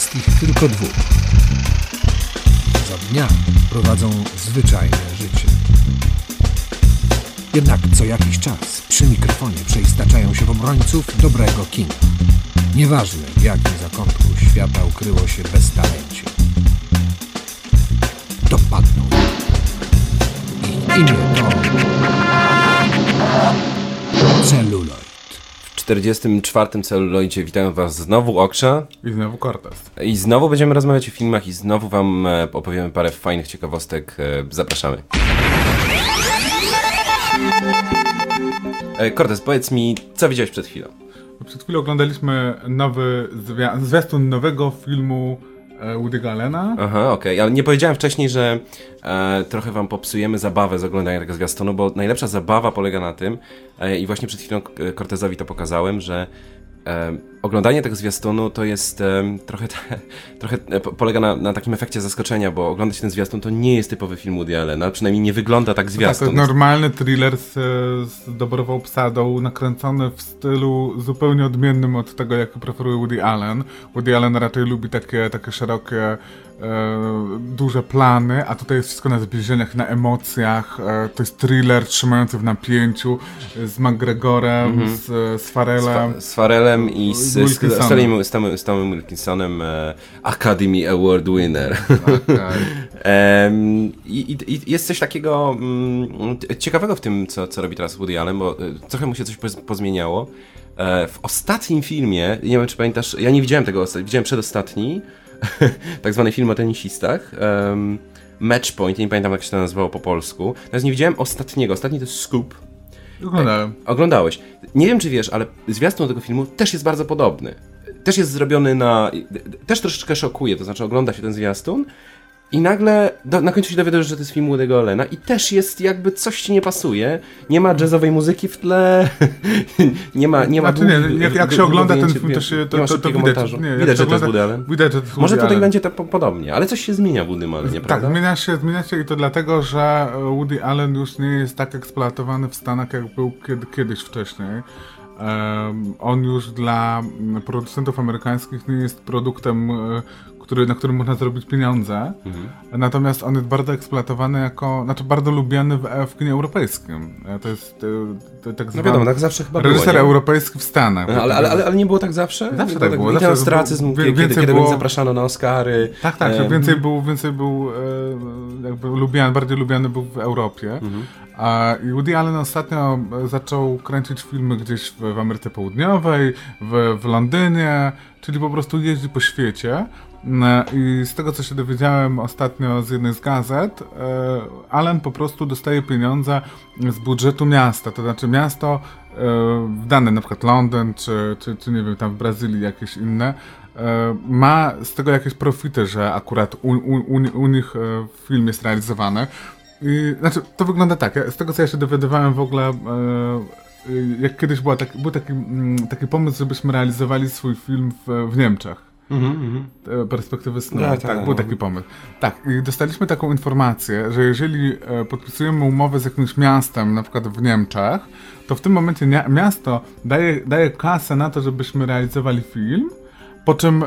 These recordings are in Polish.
jest ich tylko dwóch. Za dnia prowadzą zwyczajne życie. Jednak co jakiś czas przy mikrofonie przeistaczają się w obrońców dobrego kina. Nieważne w jakim zakątku świata ukryło się beztalencie. Dopadną ich. Imię to... Celuloid. W 44. celuloidzie witają Was znowu Okrza I znowu Cortez. i znowu będziemy rozmawiać o filmach i znowu Wam e, opowiemy parę fajnych ciekawostek. E, Zapraszamy. E, Cortez, powiedz mi, co widziałeś przed chwilą? Przed chwilą oglądaliśmy nowy zwia- zwiastun nowego filmu Woody'ego Allena. Aha, okej, ale nie powiedziałem wcześniej, że e, trochę wam popsujemy zabawę z oglądania tego zwiastunu, bo najlepsza zabawa polega na tym, e, i właśnie przed chwilą e, Cortezowi to pokazałem, że e, oglądanie tego zwiastunu to jest e, trochę, trochę e, po- polega na, na takim efekcie zaskoczenia, bo oglądać ten zwiastun to nie jest typowy film Woody Allena, przynajmniej nie wygląda tak Tak, to zwiastun. jest normalny thriller z, z dobrową obsadą, nakręcony w stylu zupełnie odmiennym od tego, jaki preferuje Woody Allen. Woody Allen raczej lubi takie, takie szerokie, e, duże plany, a tutaj jest wszystko na zbliżeniach, na emocjach. E, to jest thriller trzymający w napięciu z McGregorem, z, z Farelem. z Farelem i z, z, z, Tomem- z Tomem Wilkinsonem, Academy Award winner. Okej. Em, I, i, jest coś takiego mm, ciekawego w tym, co, co robi teraz Woody Allen, bo e, trochę mu się coś poz- pozmieniało. E, w ostatnim filmie, nie wiem czy pamiętasz, ja nie widziałem tego, widziałem przedostatni, tak zwany film o tenisistach. Matchpoint, nie pamiętam jak się to nazywało po polsku. Natomiast nie widziałem ostatniego, ostatni to jest Scoop. Oglądałem. Oglądałeś. Nie wiem, czy wiesz, ale zwiastun tego filmu też jest bardzo podobny. Też jest zrobiony na. Też troszeczkę szokuje, to znaczy ogląda się ten zwiastun i nagle do, na końcu się dowiadujesz, że to jest film Młodego Olena i też jest jakby coś ci nie pasuje. Nie ma jazzowej muzyki w tle, nie ma. Nie ma Znaczy nie, jak, jak się ogląda ten film, to się to, nie to, to szybkiego widać. montażu. Nie, widać, że to jest Woody Allen. Widać, że to jest Może tutaj Allen. będzie to po, podobnie, ale coś się zmienia w Woody Allenie, Tak, prawda? zmienia się, zmienia się i to dlatego, że Woody Allen już nie jest tak eksploatowany w Stanach, jak był kiedy, kiedyś wcześniej. On już dla producentów amerykańskich nie jest produktem, e, który, na którym można zrobić pieniądze. Mhm. Natomiast on jest bardzo eksploatowany jako, znaczy bardzo lubiany w, w kinie europejskim. E, To jest e, to, tak No zwany wiadomo, tak zawsze chyba było. reżyser nie? europejski w Stanach. No, Ale, ale, ale, ale nie było tak zawsze? Zawsze Nie tak było, I zawsze ten było- ostracyzm, kiedy, więcej kiedy było- zapraszano na Oscary. Tak, tak, więcej był, więcej był e, jakby lubiany, bardziej lubiany był w Europie. Mhm. A i Woody Allen ostatnio zaczął kręcić filmy gdzieś w, w Ameryce Południowej, w, w Londynie, czyli po prostu jeździ po świecie. No, I z tego, co się dowiedziałem ostatnio z jednej z gazet, e, Allen po prostu dostaje pieniądze z budżetu miasta. To znaczy miasto e, dane, na przykład Londyn, czy, czy, czy nie wiem, tam w Brazylii jakieś inne, e, ma z tego jakieś profity, że akurat u, u, u, nich e, film jest realizowany. I, znaczy, to wygląda tak, z tego co ja się dowiadywałem w ogóle, e, e, jak kiedyś była tak, był taki, mm, taki pomysł, żebyśmy realizowali swój film w, w Niemczech. Mhm, mhm. e, Perspektywy snu. Tak, Tak, tak, był no. taki pomysł. Tak, i dostaliśmy taką informację, że jeżeli e, podpisujemy umowę z jakimś miastem, na przykład w Niemczech, to w tym momencie miasto daje, daje kasę na to, żebyśmy realizowali film, po czym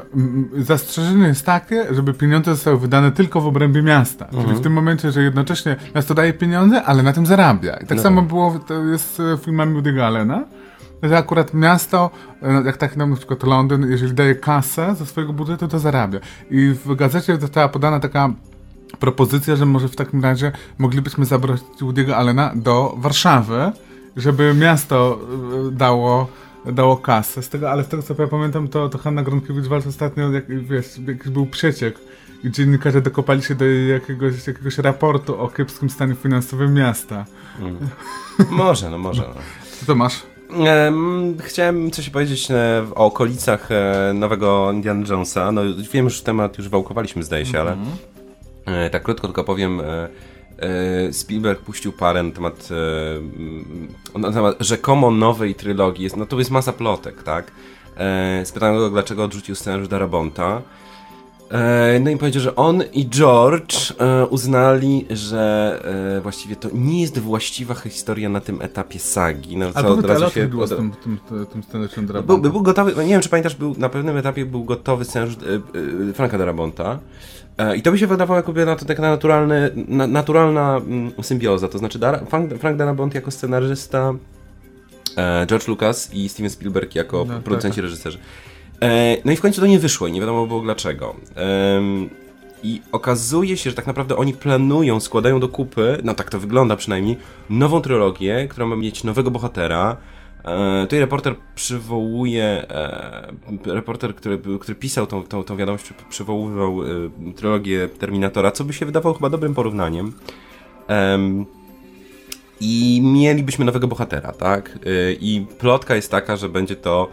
zastrzeżenie jest takie, żeby pieniądze zostały wydane tylko w obrębie miasta. Mhm. Czyli w tym momencie, że jednocześnie miasto daje pieniądze, ale na tym zarabia. I tak No samo tak. było to jest z filmami Woody'ego Allena, że akurat miasto, e, jak tak na przykład Londyn, jeżeli daje kasę ze swojego budżetu, to zarabia. I w gazecie została podana taka propozycja, że może w takim razie moglibyśmy zabrać Woody'ego Allena do Warszawy, żeby miasto e, dało dało kasę. Z tego, ale z tego co ja pamiętam, to, to Hanna Gronkiewicz-Waltz ostatnio, jak, wiesz, jakiś był przeciek i dziennikarze dokopali się do jakiegoś, jakiegoś raportu o kiepskim stanie finansowym miasta. Może, no może. No. Co to masz? Em, chciałem coś powiedzieć e, o okolicach e, nowego Indiana Jonesa. No, wiem, że temat już wałkowaliśmy, zdaje się, ale e, tak krótko tylko powiem. Spielberg puścił parę na temat, mm, na temat rzekomo nowej trylogii. No to jest masa plotek, tak? Spytałem go, dlaczego odrzucił scenariusz Darabonta. E, No i powiedział, że on i George e, uznali, że e, właściwie to nie jest właściwa historia na tym etapie sagi. No, A co powiedz, od razu się było z tym, tym, tym, scenariuszem był, Drabanta? był gotowy, nie wiem czy pamiętasz, był, na pewnym etapie był gotowy scenariusz Franka Darabonta. I to by się wydawało jakby na to taka naturalny, na, naturalna mm, symbioza, to znaczy Frank, Frank Darabont jako scenarzysta, George Lucas i Steven Spielberg jako No, producenci, tak. reżyserzy. E, no i w końcu to nie wyszło i nie wiadomo było dlaczego. I okazuje się, że tak naprawdę oni planują, składają do kupy, no tak to wygląda przynajmniej, nową trylogię, która ma mieć nowego bohatera. E, tutaj reporter przywołuje, e, reporter, który, który pisał tą, tą, tą wiadomość, przy- przywoływał e, trylogię Terminatora, co by się wydawało chyba dobrym porównaniem. Em, I mielibyśmy nowego bohatera, tak? Y, I plotka jest taka, że będzie to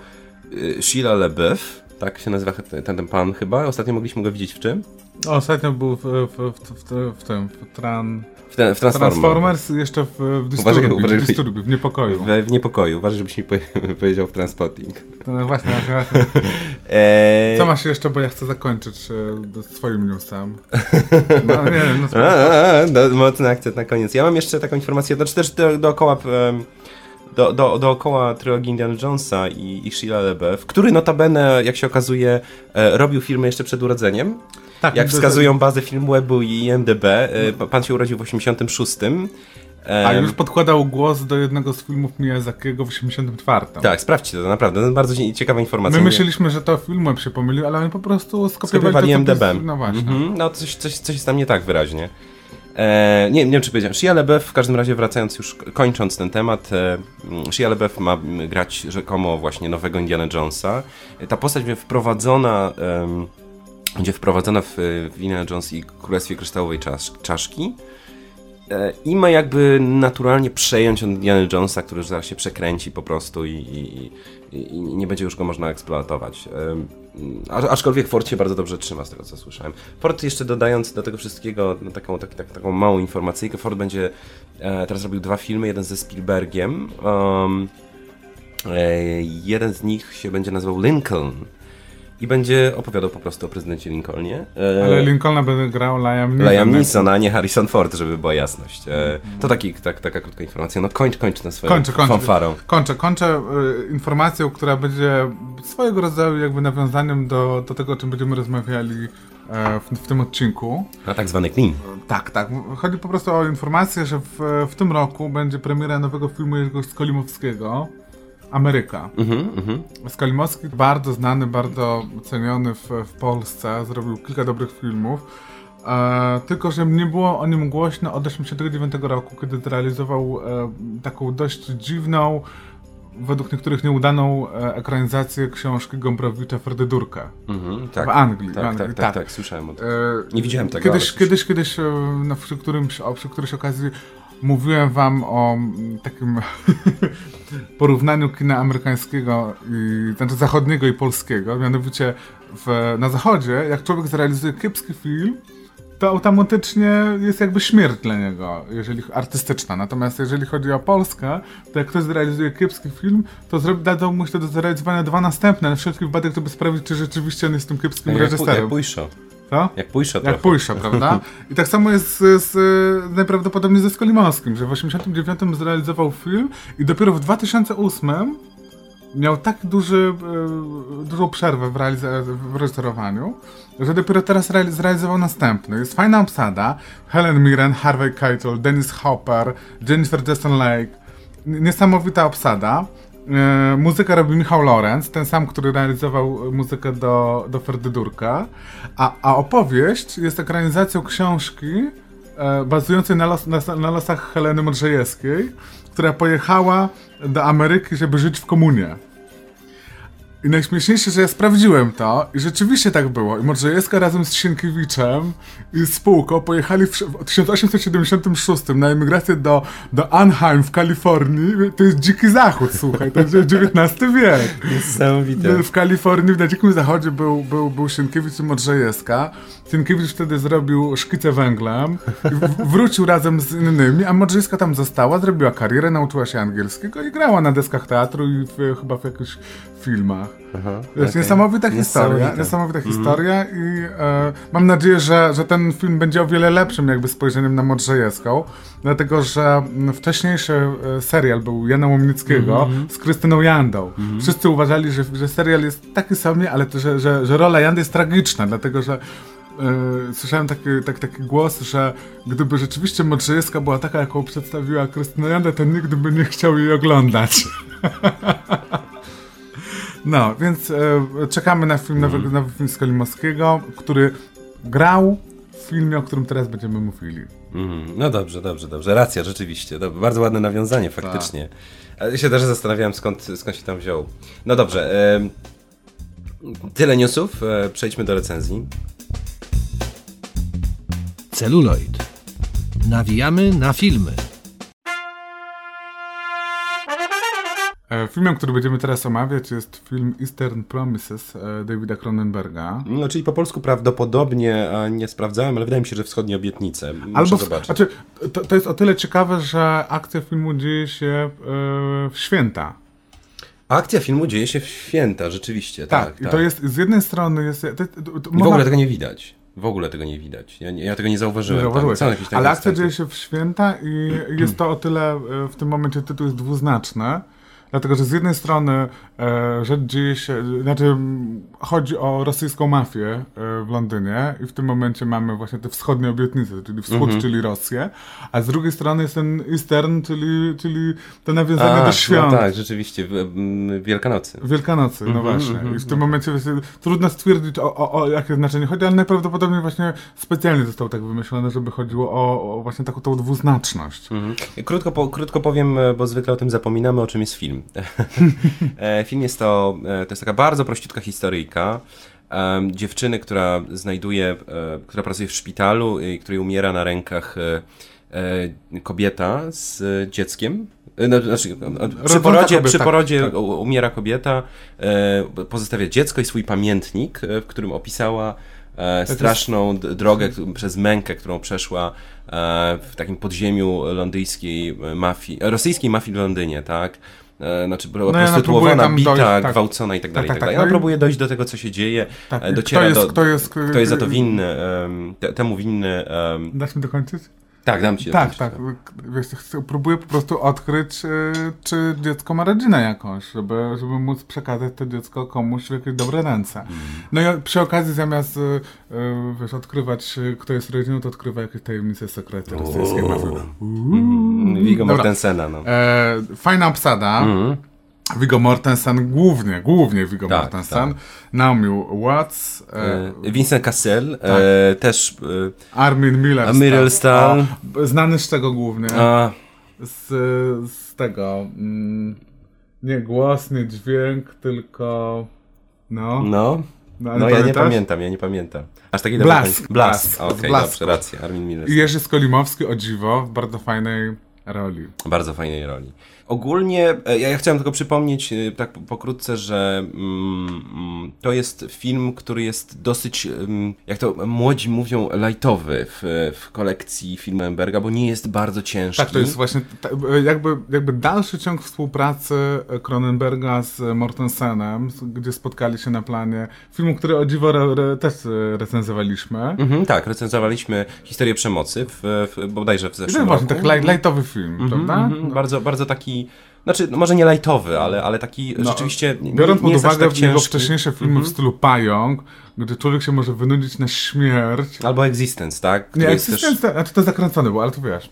Sheila LeBeouf, tak się nazywa ten, ten pan chyba. Ostatnio mogliśmy go widzieć w czym? Ostatnio był w, w, w, w, w tym, w tran... W, te, w Transformers. Transformers jeszcze w, w uważaj, w, w Niepokoju. W, w niepokoju. Uważaj, żebyś mi powie- powiedział w Transpotting. No właśnie, właśnie. Eee, Co masz jeszcze, bo ja chcę zakończyć e, swoim newsem. No nie, no A, a, a, do, mocny akcent na koniec. Ja mam jeszcze taką informację, znaczy też do, dookoła, em, do, do, dookoła trylogii Indiana Jonesa i, i Sheila LeBeouf, który notabene, jak się okazuje, e, robił filmy jeszcze przed urodzeniem. Tak, Jak wskazują bazy Filmwebu i IMDB, e, pa- pan się urodził w 86. A już podkładał głos do jednego z filmów Miyazakiego w 84. Tak, sprawdźcie to, naprawdę, to bardzo cie- ciekawa informacja. My myśleliśmy, że to Filmweb się pomylił, ale oni po prostu skopiowali Skopiowali to, IMDb. pis- No właśnie. Mhm, no coś, coś, coś jest tam nie tak wyraźnie. E, nie, nie wiem, czy powiedziałem. Shia LaBeouf, w każdym razie wracając już, kończąc ten temat, e, mm, Shia LaBeouf ma mm, grać rzekomo właśnie nowego Indiana Jonesa. E, Ta postać będzie wprowadzona, em, będzie wprowadzona w, w Indiana Jones i Królestwie Kryształowej czas, Czaszki. E, I ma jakby naturalnie przejąć od Indiana Jonesa, który zaraz się przekręci po prostu i, i, i nie będzie już go można eksploatować. Aczkolwiek Ford się bardzo dobrze trzyma, z tego co słyszałem. Ford jeszcze dodając do tego wszystkiego no, taką, tak, tak, taką małą informacyjkę, Ford będzie e, teraz robił dwa filmy, jeden ze Spielbergiem. Um, e, jeden z nich się będzie nazywał Lincoln i będzie opowiadał po prostu o prezydencie Lincolnie. E, Ale Lincolna będzie grał Liam Neeson. Liam Neeson, a nie Harrison Ford, żeby była jasność. E, to taki, tak, taka krótka informacja. No kończ, kończ na swoją Kończę, kończę. fanfarą. Kończę, kończę y, informacją, która będzie swojego rodzaju jakby nawiązaniem do, do tego, o czym będziemy rozmawiali e, w, w tym odcinku. Na tak zwany clean. Tak, tak. Chodzi po prostu o informację, że w, w tym roku będzie premiera nowego filmu Jerzego Skolimowskiego Ameryka. Mhm, mhm. Skolimowski bardzo znany, bardzo ceniony w, w Polsce, zrobił kilka dobrych filmów. E, tylko, że nie było o nim głośno od 1989 roku, kiedy zrealizował e, taką dość dziwną, według niektórych nieudaną e, ekranizację książki Gombrowicza Ferdydurka. Mhm, tak. W Anglii, Tak, Anglii, tak, tak, tak. tak, słyszałem o tym. E, Nie widziałem tego, Kiedyś, kiedyś, kiedyś no, przy, którymś, przy którejś okazji mówiłem wam o mm, takim porównaniu kina amerykańskiego, i, znaczy zachodniego i polskiego. Mianowicie w, na zachodzie, jak człowiek zrealizuje kiepski film, to automatycznie jest jakby śmierć dla niego, jeżeli artystyczna. Natomiast jeżeli chodzi o Polskę, to jak ktoś zrealizuje kiepski film, to zrobi, dadzą mu się do zrealizowania dwa następne, na wszelki wypadek, żeby sprawdzić, czy rzeczywiście on jest tym kiepskim jak, pu- reżyserem. jak. Co? Jak pójszo Jak trochę. pójsza, prawda? I tak samo jest z, z, e, najprawdopodobniej ze Skolimowskim, że w 89 zrealizował film i dopiero w 2008 miał tak duży, e, dużą przerwę w, w reżyserowaniu, że dopiero teraz reali- zrealizował następny. Jest fajna obsada. Helen Mirren, Harvey Keitel, Dennis Hopper, Jennifer Jason. N- Niesamowita obsada. E, muzykę robi Michał Lorenz, ten sam, który realizował muzykę do, do Ferdydurka. A, a opowieść jest ekranizacją książki e, bazującej na, los, na, na losach Heleny Modrzejewskiej, która pojechała do Ameryki, żeby żyć w komunie. I najśmieszniejsze, że ja sprawdziłem to i rzeczywiście tak było. I Modrzejewska razem z Sienkiewiczem i spółką pojechali w, w 1876 na emigrację do, do Anaheim w Kalifornii. To jest dziki zachód, słuchaj, to jest XIX wiek. Niesamowite. W Kalifornii, na dzikim zachodzie był, był, był Sienkiewicz i Modrzejewska. Sienkiewicz wtedy zrobił szkicę węglem, wrócił razem z innymi, a Modrzejewska tam została, zrobiła karierę, nauczyła się angielskiego i grała na deskach teatru i w, chyba w jakichś filmach. Wiesz, okej. Niesamowita historia, Niesamowita. niesamowita historia i e, mam nadzieję, że, że ten film będzie o wiele lepszym jakby spojrzeniem na Modrzejewską, dlatego że mm, wcześniejszy e, serial był Jana Łomnickiego z Krystyną Jandą. Wszyscy uważali, że, że serial jest taki sobie, ale to, że, że, że rola Jandy jest tragiczna, dlatego że e, słyszałem taki, tak, taki głos, że gdyby rzeczywiście Modrzejewska była taka, jaką przedstawiła Krystyna Janda, to nigdy by nie chciał jej oglądać. No, więc e, czekamy na film, nowy, nowy film Skolimowskiego, który grał w filmie, o którym teraz będziemy mówili. Mhm. No dobrze, dobrze, dobrze. Racja, rzeczywiście. Dob- bardzo ładne nawiązanie, faktycznie. Ale się też zastanawiałem, skąd, skąd się tam wziął. No dobrze. em, tyle newsów. E, przejdźmy do recenzji. Celuloid. Nawijamy na filmy. Filmem, który będziemy teraz omawiać jest film Eastern Promises e, Davida Cronenberga. No, czyli po polsku prawdopodobnie, nie sprawdzałem, ale wydaje mi się, że wschodnie obietnice. Muszę Albo zobaczyć. znaczy, to, to jest o tyle ciekawe, że akcja filmu dzieje się e, w święta. Akcja filmu dzieje się w święta, rzeczywiście. Tak, Tak, i tak. to jest z jednej strony jest. To, to, to, I w można- ogóle tego nie widać. W ogóle tego nie widać. Ja, nie, ja tego nie zauważyłem. Zauważyłeś. Tam są jakieś takie Ale akcja dzieje się w święta i jest to o tyle e, w tym momencie tytuł jest dwuznaczny. Dlatego, że z jednej strony e, rzecz dzieje się, znaczy chodzi o rosyjską mafię e, w Londynie i w tym momencie mamy właśnie te wschodnie obietnice, czyli wschód, Mhm. czyli Rosję, a z drugiej strony jest ten Eastern, czyli, czyli to nawiązanie A, do świąt. No tak, rzeczywiście. Wielkanocy. Wielkanocy, no Mhm, właśnie. I w tym momencie właśnie, trudno stwierdzić, o, o, o jakie znaczenie chodzi, ale najprawdopodobniej właśnie specjalnie zostało tak wymyślone, żeby chodziło o, o właśnie taką tą dwuznaczność. Mhm. Krótko, po, krótko powiem, e, bo zwykle o tym zapominamy, o czym jest film. E, film jest to, e, to jest taka bardzo prościutka historyjka. dziewczyny, która znajduje, e, która pracuje w szpitalu i której umiera na rękach kobieta z dzieckiem. No, znaczy, e, przy Rodząca porodzie, kobieta, przy tak, porodzie tak. umiera kobieta, pozostawia dziecko i swój pamiętnik, w którym opisała straszną drogę przez mękę, którą przeszła w takim podziemiu londyjskiej e, mafii, rosyjskiej mafii w Londynie, tak? E, Znaczy była No prostytuowana, tam bita, dojść, tak. gwałcona i tak dalej, Tak, i tak, tak dalej. tak. Ona No próbuje dojść do tego, co się dzieje, Tak, e, dociera kto jest- do, kto jest- kto jest za to winny, em, te, temu winny, em, Dasz mi dokończyć? Tak, dam ci Tak, tak. Wiesz, chcę, próbuję po prostu odkryć, y, czy dziecko ma rodzinę jakąś, żeby, żeby móc przekazać to dziecko komuś w jakieś dobre ręce. Mm. No i przy okazji zamiast y, y, wiesz, odkrywać, kto jest rodziną, to odkrywa jakieś tajemnice, sekrety rosyjskiej mafii. Mm, Vigo Dobra. Mortensena, no. E, fajna obsada. Mhm. Viggo Mortensen, głównie, głównie Viggo Tak, Mortensen. Naomi Watts, e, E, Vincent Cassel, e, też e, Armin Miller. Miller b- Znany z czego głównie? a, Z, z tego. Mm, nie głos, nie dźwięk, tylko. No. no, No, no ja nie pamiętam, ja nie pamiętam. Aż taki Blask, Blask, Blask, okej, Blasku. dobrze, racja, Armin Miller. I Jerzy Skolimowski, o dziwo, w bardzo fajnej roli. Bardzo fajnej roli. Ogólnie, e, ja, ja chciałem tylko przypomnieć e, tak po- pokrótce, że mm, mm, to jest film, który jest dosyć, jak to młodzi mówią, lightowy w, w kolekcji filmu Emberga, bo nie jest bardzo ciężki. Tak, to jest właśnie jakby, jakby dalszy ciąg współpracy Cronenberga z Mortensenem, gdzie spotkali się na planie filmu, który o dziwo re, re, też e, recenzowaliśmy. Mhm, tak, recenzowaliśmy historię przemocy, w, w, bodajże w zeszłym właśnie roku. taki light, lightowy film, prawda? Mhm, bardzo, bardzo taki, znaczy, no może nie lightowy, ale, ale taki No, rzeczywiście Biorąc pod jest uwagę tak jego wcześniejsze filmy w stylu Pająk, gdzie człowiek się może wynudzić na śmierć. Albo Existence, tak? Który Nie, jest też- Existence, znaczy to zakręcony był, ale to wiesz.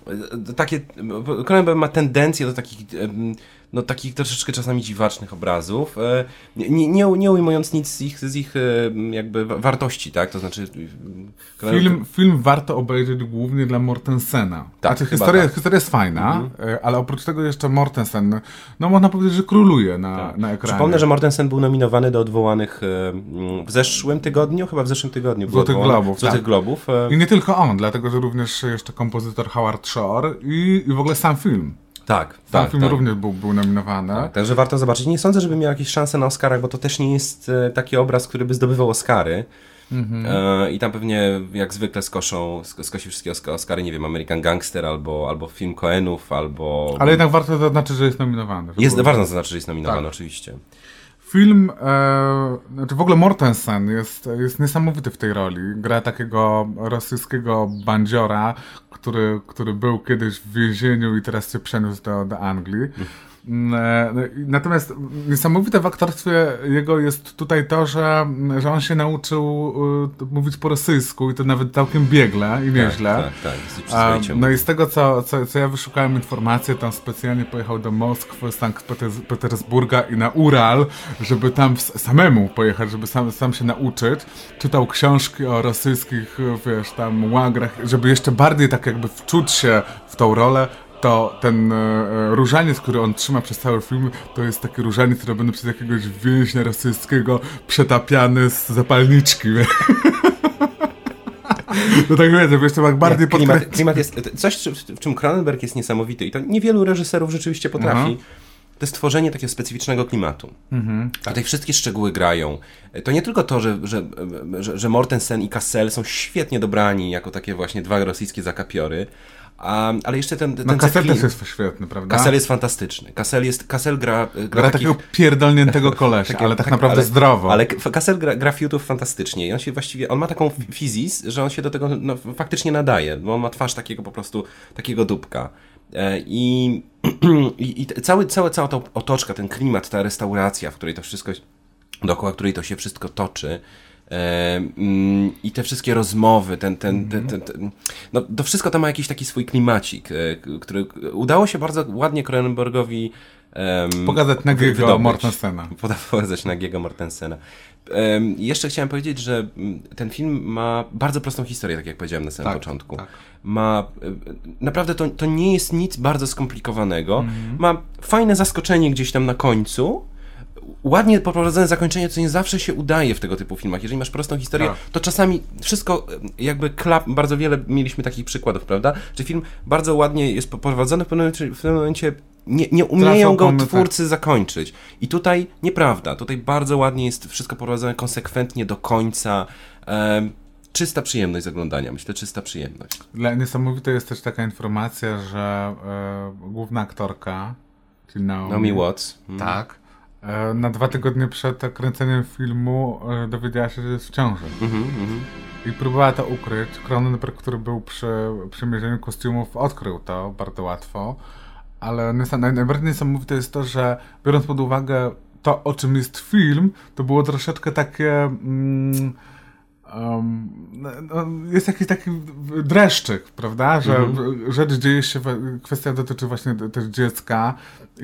Takie, Cronenberg ma tendencję do takich, em, no takich troszeczkę czasami dziwacznych obrazów, e, nie, nie, nie ujmując nic z ich, z ich em, jakby wa- wartości, tak, to znaczy Cronenberg- Film, film warto obejrzeć głównie dla Mortensena. Tak, znaczy, historia, tak. historia jest fajna, e, ale oprócz tego jeszcze Mortensen, no można powiedzieć, że króluje na, na ekranie. Przypomnę, że Mortensen był nominowany do odwołanych e, w zeszłym tygodniu, chyba w zeszłym tygodniu. Złotych Globów, Złotych tak. Globów. e, I nie tylko on, dlatego że również jeszcze kompozytor Howard Shore i, i w ogóle sam film. Tak, Sam tak, film tak. również był, był nominowany. Tak, Także warto zobaczyć. Nie sądzę, żeby miał jakieś szanse na Oscarach, bo to też nie jest e, taki obraz, który by zdobywał Oscary. Mhm. E, I tam pewnie jak zwykle skoszą, sk- skosi wszystkie Oscary, nie wiem, American Gangster albo, albo film Coenów, albo... Ale jednak warto zaznaczyć, że jest nominowany. Jest ważne zaznaczyć, że jest nominowany Tak. oczywiście. Film, e, znaczy w ogóle Mortensen jest, jest niesamowity w tej roli. Gra takiego rosyjskiego bandziora, który, który był kiedyś w więzieniu i teraz się przeniósł do, do Anglii. Mm, e, Natomiast niesamowite w aktorstwie jego jest tutaj to, że, że on się nauczył e, mówić po rosyjsku i to nawet całkiem biegle i nieźle. Tak, tak, tak. No i z tego, co, co, co ja wyszukałem informacje, tam specjalnie pojechał do Moskwy, Sankt Peters- Petersburga i na Ural, żeby tam samemu pojechać, żeby sam, sam się nauczyć. Czytał książki o rosyjskich, wiesz, tam łagrach, żeby jeszcze bardziej tak jakby wczuć się w tą rolę. To ten e, e, różaniec, który on trzyma przez cały film, to jest taki różaniec robiony przez jakiegoś więźnia rosyjskiego, przetapiany z zapalniczki. No tak wiecie, wiesz, to tak bardziej Nie, klimat, klimat jest. Coś, w czym Cronenberg jest niesamowity i to niewielu reżyserów rzeczywiście potrafi. To jest tworzenie takiego specyficznego klimatu. Mhm. Tutaj wszystkie szczegóły grają. To nie tylko to, że, że, że, że Mortensen i Cassel są świetnie dobrani jako takie właśnie dwa rosyjskie zakapiory, a, ale jeszcze ten, ten No też jest świetny, prawda? Kassel jest fantastyczny. Kassel, jest, Kassel gra, gra, Gra takich, takiego pierdolniętego kolesia, takie- ale tak tak, naprawdę ale- zdrowo. Ale Kassel gra, gra fiutów fantastycznie i on się właściwie, on ma taką fi- fizis, że on się do tego no, faktycznie nadaje, bo on ma twarz takiego po prostu, takiego dupka. E, I, i, cały, całe, cała ta otoczka, ten klimat, ta restauracja, w której to wszystko, dookoła której to się wszystko toczy, e, mm, i te wszystkie rozmowy, ten, ten, ten, ten, ten, no to wszystko to ma jakiś taki swój klimacik, e, który udało się bardzo ładnie Cronenbergowi em, Pokazać nagiego. Mortensena. Pokazać nagiego Mortensena. Um, jeszcze chciałem powiedzieć, że mm, ten film ma bardzo prostą historię, tak jak powiedziałem na samym Tak, początku. tak. Ma y, naprawdę to, to nie jest nic bardzo skomplikowanego. Mhm. Ma fajne zaskoczenie gdzieś tam na końcu. Ładnie poprowadzone zakończenie, co nie zawsze się udaje w tego typu filmach. Jeżeli masz prostą historię, Tak. to czasami wszystko jakby klap, bardzo wiele mieliśmy takich przykładów, prawda? Że film bardzo ładnie jest poprowadzony, w pewnym momencie, w pewnym momencie nie, nie umieją go tak. twórcy zakończyć. I tutaj nieprawda. Tutaj bardzo ładnie jest wszystko prowadzone konsekwentnie do końca. Em, czysta przyjemność z oglądania. Myślę, czysta przyjemność. Dla, niesamowita jest też taka informacja, że e, główna aktorka, czyli Naomi, Naomi Watts. Mm. tak, na dwa tygodnie przed kręceniem filmu e, dowiedziała się, że jest w ciąży. Mhm, mhm. I próbowała to ukryć. Cronenberg, który był przy przymierzeniu kostiumów, odkrył to bardzo łatwo. Ale najbardziej niesamowite jest to, że biorąc pod uwagę to, o czym jest film, to było troszeczkę takie. Mm, um, no, jest jakiś taki dreszczyk, prawda? Że rzecz dzieje się, kwestia dotyczy właśnie te- też dziecka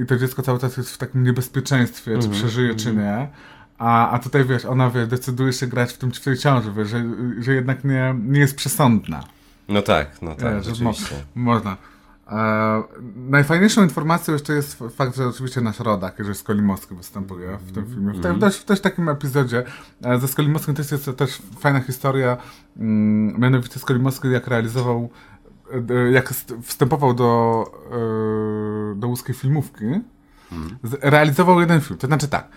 i to dziecko cały czas jest w takim niebezpieczeństwie, czy przeżyje, czy nie. A, a tutaj wiesz, ona wie, decyduje się grać w tym w tej ciąży, wiesz, że, że jednak nie, nie jest przesądna. No tak, no tak, że mo- można. E, najfajniejszą informacją jeszcze jest fakt, że oczywiście nasz rodak, jeżeli Skolimowski występuje w tym filmie. W te, też, w też takim epizodzie. E, ze Skolimowskim też jest też fajna historia. Mm, mianowicie Skolimowski jak realizował, e, e, jak st- wstępował do, e, do łuskiej filmówki, z- realizował jeden film. To znaczy tak,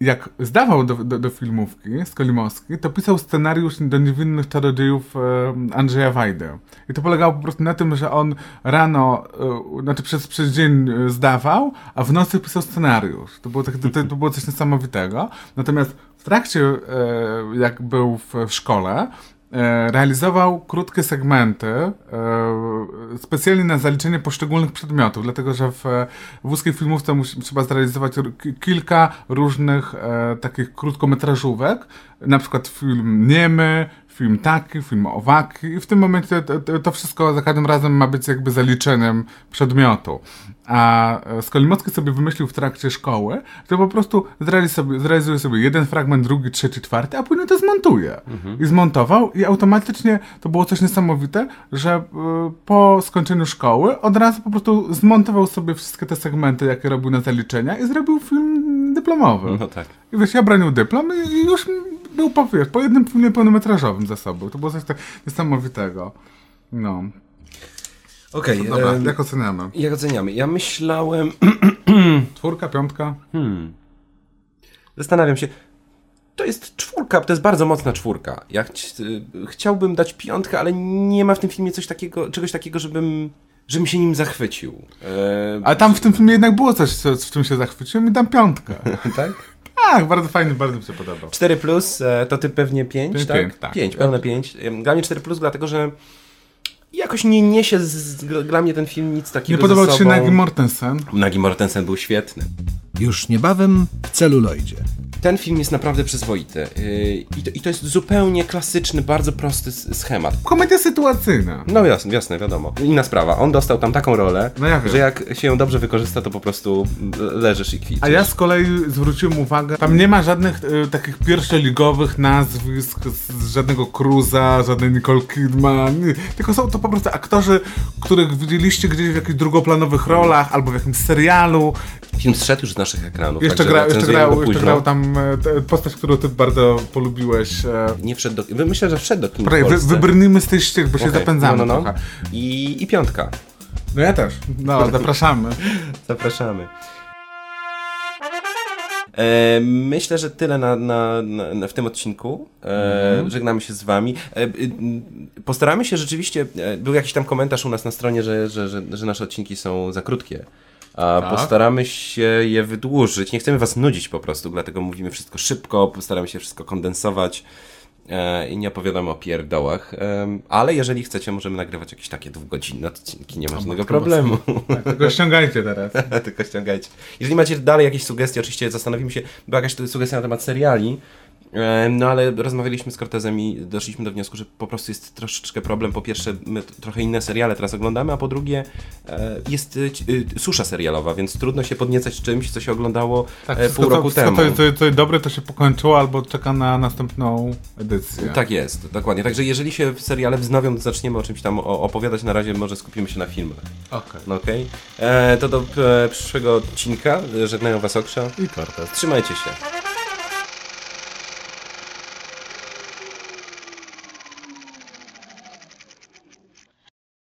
jak zdawał do, do, do filmówki Skolimowski, to pisał scenariusz do niewinnych czarodziejów Andrzeja Wajdy. I to polegało po prostu na tym, że on rano, e, znaczy przez, przez dzień e, zdawał, a w nocy pisał scenariusz. To było, tak, to, to było coś niesamowitego. Natomiast w trakcie, e, jak był w, szkole, realizował krótkie segmenty e, specjalnie na zaliczenie poszczególnych przedmiotów, dlatego że w, w łuskiej filmówce musi, trzeba zrealizować kilka różnych e, takich krótkometrażówek, na przykład film Niemy, film taki, film owaki i w tym momencie to, to, wszystko za każdym razem ma być jakby zaliczeniem przedmiotu. A e, Skolimowski sobie wymyślił w trakcie szkoły, że po prostu zrealizuje sobie, zrealizuje sobie jeden fragment, drugi, trzeci, czwarty, a później to zmontuje. I zmontował i automatycznie to było coś niesamowite, że e, po skończeniu szkoły od razu po prostu zmontował sobie wszystkie te segmenty, jakie robił na zaliczenia i zrobił film dyplomowy. No tak. I wiesz, ja bronił dyplom i już był po, wiesz, po jednym filmie pełnometrażowym za sobą. To było coś tak niesamowitego. No. Okej, Dobra, em, jak oceniamy? jak oceniamy? Ja myślałem... Czwórka, piątka? Hmm. Zastanawiam się. To jest czwórka, to jest bardzo mocna czwórka. Ja chci- y, chciałbym dać piątkę, ale nie ma w tym filmie coś takiego, czegoś takiego, żebym, żebym się nim zachwycił. E, Ale tam w tym filmie jednak było coś, co, w czym się zachwyciłem i dam piątkę. tak? Tak, bardzo fajny, bardzo mi się podobał. 4 plus, e, to ty pewnie 5, Pięć, tak? pięć, tak. 5, pełne 5. Dla mnie 4 plus, dlatego że jakoś nie niesie z, z, dla mnie ten film nic takiego Nie podobał ze ci się. Nagi Mortensen? Nagi Mortensen był świetny. Już niebawem w celuloidzie. Ten film jest naprawdę przyzwoity. Yy, i, to, I to jest zupełnie klasyczny, bardzo prosty schemat. Komedia sytuacyjna. No jasne, jasne, wiadomo. Inna sprawa. On dostał tam taką rolę, No ja że jak się ją dobrze wykorzysta, to po prostu leżysz i kwitniesz. A ja z kolei zwróciłem uwagę, tam nie ma żadnych e, takich pierwszoligowych nazwisk, z, żadnego Cruza, żadnej Nicole Kidman, nie, tylko są to po prostu aktorzy, których widzieliście gdzieś w jakichś drugoplanowych rolach albo w jakimś serialu. Film zszedł już z naszych ekranów. Jeszcze, gra, jeszcze, grał, jeszcze grał tam postać, którą ty bardzo polubiłeś. E, Nie wszedł do... Myślę, że wszedł do kin Prawie, wy, wybrnijmy z tej ścież, bo się Okej, zapędzamy no, no, no. I, I piątka. No ja też. No, zapraszamy. Zapraszamy. E, myślę, że tyle na, na, na, w tym odcinku. E, Mhm. Żegnamy się z wami. E, y, y, postaramy się rzeczywiście. Był jakiś tam komentarz u nas na stronie, że, że, że, że nasze odcinki są za krótkie. A Tak. postaramy się je wydłużyć. Nie chcemy was nudzić po prostu, dlatego mówimy wszystko szybko, postaramy się wszystko kondensować. E, I nie opowiadamy o pierdołach, ale jeżeli chcecie, możemy nagrywać jakieś takie dwugodzinne odcinki, nie ma żadnego problemu. Tak, tylko ściągajcie teraz. Tylko ściągajcie. Jeżeli macie dalej jakieś sugestie, oczywiście zastanowimy się, była jakaś sugestia na temat seriali, no ale rozmawialiśmy z Cortezem i doszliśmy do wniosku, że po prostu jest troszeczkę problem. Po pierwsze, my trochę inne seriale teraz oglądamy, a po drugie e, jest e, e, susza serialowa, więc trudno się podniecać czymś, co się oglądało wszystko pół to- roku temu. To, to, to dobre to się pokończyło albo czeka na następną edycję. Tak jest, dokładnie. Także jeżeli się seriale wznowią, to zaczniemy o czymś tam opowiadać. Na razie może skupimy się na filmach. Okej. Okej. E, To do e, przyszłego odcinka. Żegnają Was Okrza. I Cortez. Trzymajcie się.